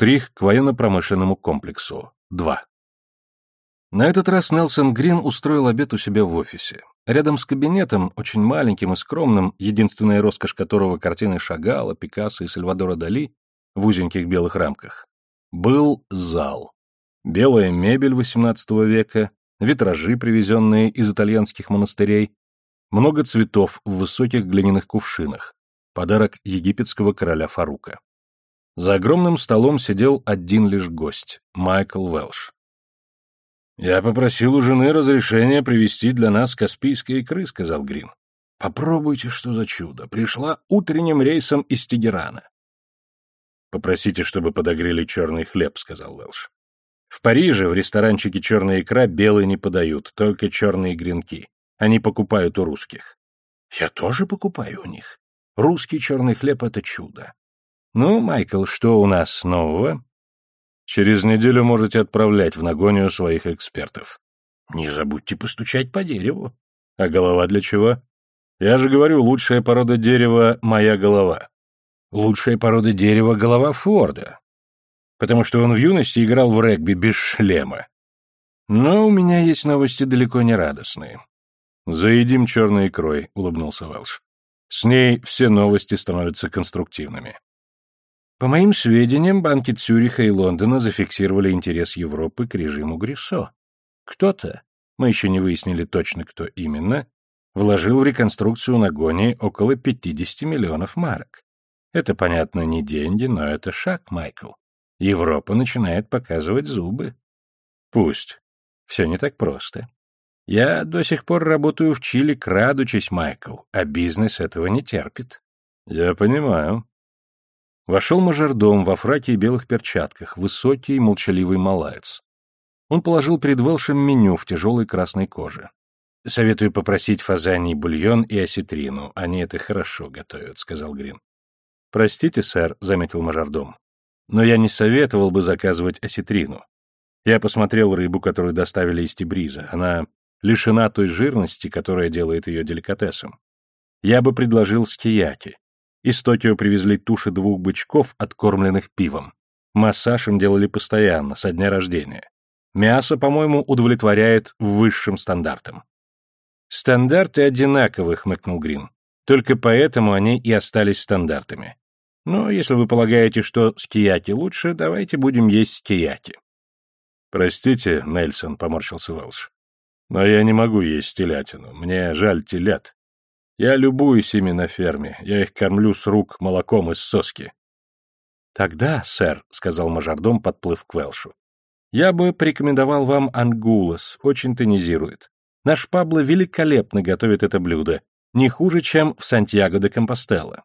Штрих к военно-промышленному комплексу. 2. На этот раз Нелсон Грин устроил обед у себя в офисе. Рядом с кабинетом, очень маленьким и скромным, единственная роскошь которого картины Шагала, Пикассо и Сальвадора Дали в узеньких белых рамках, был зал. Белая мебель XVIII века, витражи, привезенные из итальянских монастырей, много цветов в высоких глиняных кувшинах, подарок египетского короля Фарука. За огромным столом сидел один лишь гость — Майкл Велш. «Я попросил у жены разрешения привезти для нас каспийские икры», — сказал Грин. «Попробуйте, что за чудо. Пришла утренним рейсом из Тегерана». «Попросите, чтобы подогрели черный хлеб», — сказал Уэлш. «В Париже в ресторанчике черная икра белый не подают, только черные гренки. Они покупают у русских». «Я тоже покупаю у них. Русский черный хлеб — это чудо». «Ну, Майкл, что у нас нового?» Через неделю можете отправлять в Нагонию своих экспертов. Не забудьте постучать по дереву. А голова для чего? Я же говорю, лучшая порода дерева — моя голова. Лучшая порода дерева — голова Форда. Потому что он в юности играл в регби без шлема. Но у меня есть новости далеко не радостные. «Заедим черной икрой», — улыбнулся Велш. «С ней все новости становятся конструктивными». По моим сведениям, банки Цюриха и Лондона зафиксировали интерес Европы к режиму Грисо. Кто-то, мы еще не выяснили точно, кто именно, вложил в реконструкцию Нагони около 50 миллионов марок. Это, понятно, не деньги, но это шаг, Майкл. Европа начинает показывать зубы. Пусть. Все не так просто. Я до сих пор работаю в Чили, крадучись, Майкл, а бизнес этого не терпит. Я понимаю. Вошел мажордом во фраке и белых перчатках, высокий молчаливый малаец. Он положил перед Велшем меню в тяжелой красной коже. «Советую попросить фазаний бульон и осетрину, они это хорошо готовят», — сказал Грин. «Простите, сэр», — заметил мажордом, — «но я не советовал бы заказывать осетрину. Я посмотрел рыбу, которую доставили из Тибриза. Она лишена той жирности, которая делает ее деликатесом. Я бы предложил скияки. Из Токио привезли туши двух бычков, откормленных пивом. Массаж им делали постоянно, со дня рождения. Мясо, по-моему, удовлетворяет высшим стандартам. «Стандарты одинаковы», — хмыкнул Грин. «Только поэтому они и остались стандартами. Но если вы полагаете, что скияки лучше, давайте будем есть скияки». «Простите, Нельсон», — поморщился Велш. «Но я не могу есть телятину. Мне жаль телят. Я любуюсь ими на ферме, я их кормлю с рук молоком из соски. Тогда, сэр, — сказал мажордом, подплыв к Велшу, — я бы порекомендовал вам ангулос, очень тонизирует. Наш Пабло великолепно готовит это блюдо, не хуже, чем в Сантьяго де Компостелло.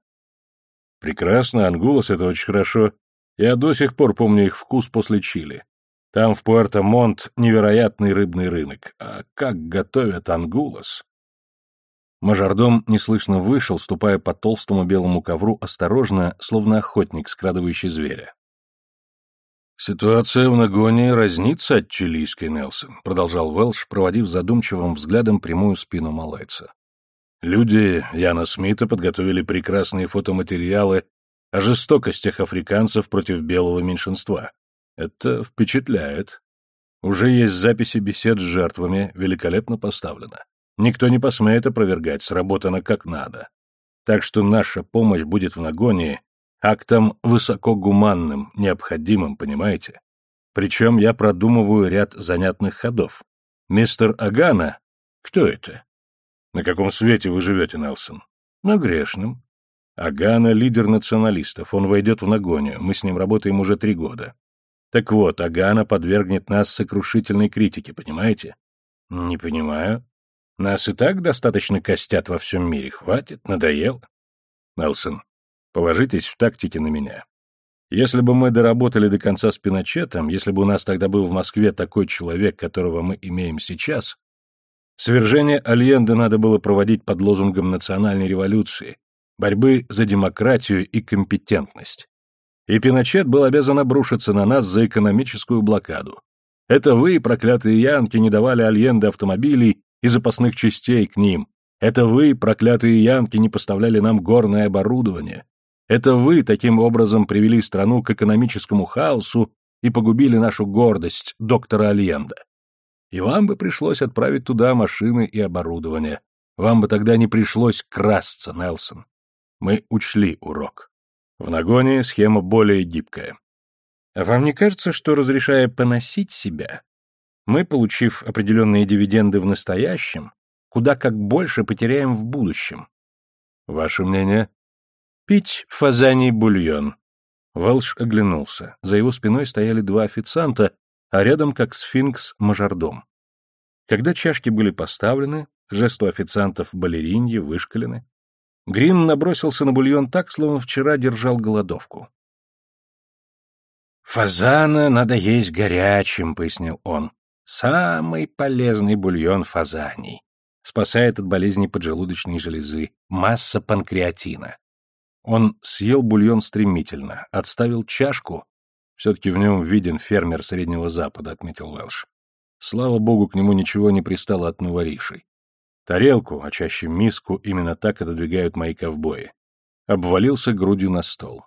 Прекрасно, ангулос — это очень хорошо. Я до сих пор помню их вкус после Чили. Там в Пуэрто-Монт невероятный рыбный рынок. А как готовят ангулос? Мажордом неслышно вышел, ступая по толстому белому ковру осторожно, словно охотник, скрадывающий зверя. «Ситуация в Нагоне разнится от чилийской, Нелсон», — продолжал Уэлш, проводив задумчивым взглядом прямую спину малайца. «Люди Яна Смита подготовили прекрасные фотоматериалы о жестокостях африканцев против белого меньшинства. Это впечатляет. Уже есть записи бесед с жертвами, великолепно поставлено. Никто не посмеет опровергать, сработано как надо. Так что наша помощь будет в нагоне актом высокогуманным, необходимым, понимаете? Причем я продумываю ряд занятных ходов. Мистер Агана? Кто это? На каком свете вы живете, Нелсон? На грешном. Агана — лидер националистов, он войдет в нагонию, мы с ним работаем уже три года. Так вот, Агана подвергнет нас сокрушительной критике, понимаете? Не понимаю. Нас и так достаточно костят во всем мире. Хватит, надоело. Нелсон, положитесь в тактике на меня. Если бы мы доработали до конца с Пиночетом, если бы у нас тогда был в Москве такой человек, которого мы имеем сейчас, свержение Альенде надо было проводить под лозунгом национальной революции, борьбы за демократию и компетентность. И Пиночет был обязан обрушиться на нас за экономическую блокаду. Это вы, проклятые янки, не давали Альенде автомобилей и запасных частей к ним. Это вы, проклятые янки, не поставляли нам горное оборудование. Это вы таким образом привели страну к экономическому хаосу и погубили нашу гордость, доктора Альенда. И вам бы пришлось отправить туда машины и оборудование. Вам бы тогда не пришлось красться, Нелсон. Мы учли урок. В нагоне схема более гибкая. А вам не кажется, что, разрешая поносить себя, мы, получив определенные дивиденды в настоящем, куда как больше потеряем в будущем? Ваше мнение? Пить фазаний бульон. Велш оглянулся. За его спиной стояли два официанта, а рядом, как сфинкс, мажордом. Когда чашки были поставлены, жесты официантов балериньи вышкалены, Грин набросился на бульон так, словно вчера держал голодовку. «Фазана надо есть горячим», — пояснил он. «Самый полезный бульон фазаний. Спасает от болезни поджелудочной железы. Масса панкреатина. Он съел бульон стремительно, отставил чашку. Все-таки в нем виден фермер Среднего Запада, отметил Уэлш. Слава богу, к нему ничего не пристало от новоришей. Тарелку, а чаще миску, именно так отодвигают мои ковбои. Обвалился грудью на стол.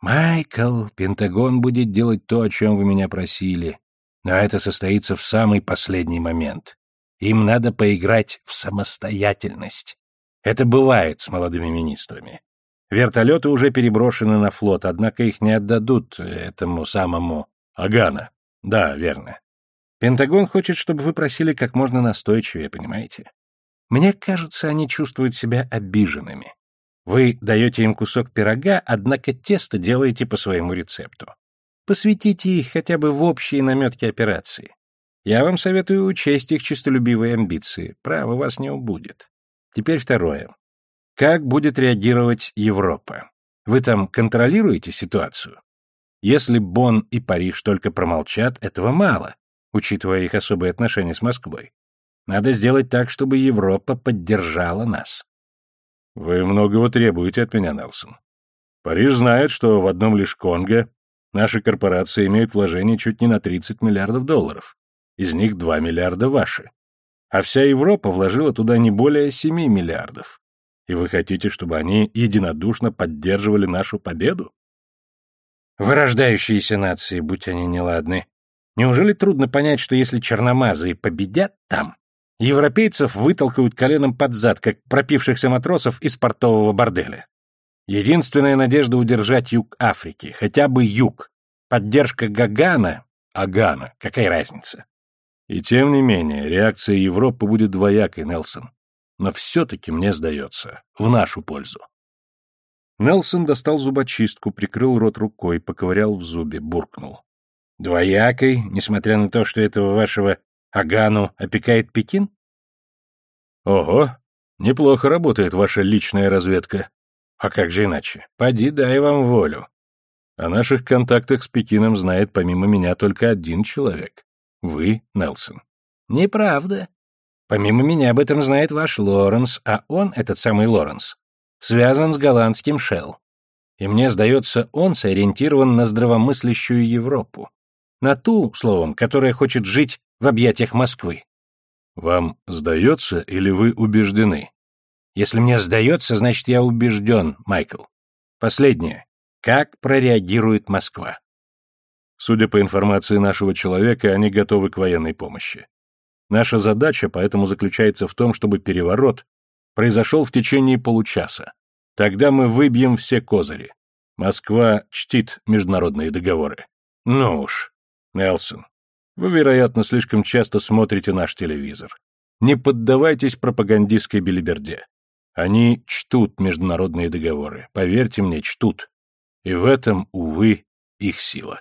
«Майкл, Пентагон будет делать то, о чем вы меня просили, но это состоится в самый последний момент. Им надо поиграть в самостоятельность. Это бывает с молодыми министрами. Вертолеты уже переброшены на флот, однако их не отдадут этому самому Агана. Да, верно. Пентагон хочет, чтобы вы просили как можно настойчивее, понимаете? Мне кажется, они чувствуют себя обиженными. Вы даете им кусок пирога, однако тесто делаете по своему рецепту. Посвятите их хотя бы в общие наметки операции. Я вам советую учесть их честолюбивые амбиции. Право вас не убудет. Теперь второе. Как будет реагировать Европа? Вы там контролируете ситуацию? Если Бонн и Париж только промолчат, этого мало, учитывая их особые отношения с Москвой. Надо сделать так, чтобы Европа поддержала нас. Вы многого требуете от меня, Нелсон. Париж знает, что в одном лишь Конго наши корпорации имеют вложения чуть не на 30 миллиардов долларов. Из них 2 миллиарда ваши. А вся Европа вложила туда не более 7 миллиардов. И вы хотите, чтобы они единодушно поддерживали нашу победу? Вырождающиеся нации, будь они неладны. Неужели трудно понять, что если черномазые победят там, европейцев вытолкают коленом под зад, как пропившихся матросов из портового борделя? Единственная надежда удержать юг Африки, хотя бы юг. Поддержка Гагана, Агана, какая разница? И тем не менее, реакция Европы будет двоякой, Нелсон но все-таки, мне сдается, в нашу пользу. Нелсон достал зубочистку, прикрыл рот рукой, поковырял в зубе, буркнул. Двоякой, несмотря на то, что этого вашего Агану опекает Пекин? Ого, неплохо работает ваша личная разведка. А как же иначе? Поди дай вам волю. О наших контактах с Пекином знает помимо меня только один человек. Вы, Нелсон. Неправда. Помимо меня об этом знает ваш Лоренс, а он, этот самый Лоренс, связан с голландским Шелл. И мне сдается, он сориентирован на здравомыслящую Европу. На ту, словом, которая хочет жить в объятиях Москвы. Вам сдается или вы убеждены? Если мне сдается, значит, я убежден, Майкл. Последнее. Как прореагирует Москва? Судя по информации нашего человека, они готовы к военной помощи. Наша задача поэтому заключается в том, чтобы переворот произошел в течение получаса. Тогда мы выбьем все козыри. Москва чтит международные договоры. Ну уж, Нелсон, вы, вероятно, слишком часто смотрите наш телевизор. Не поддавайтесь пропагандистской белиберде. Они чтут международные договоры. Поверьте мне, чтут. И в этом, увы, их сила.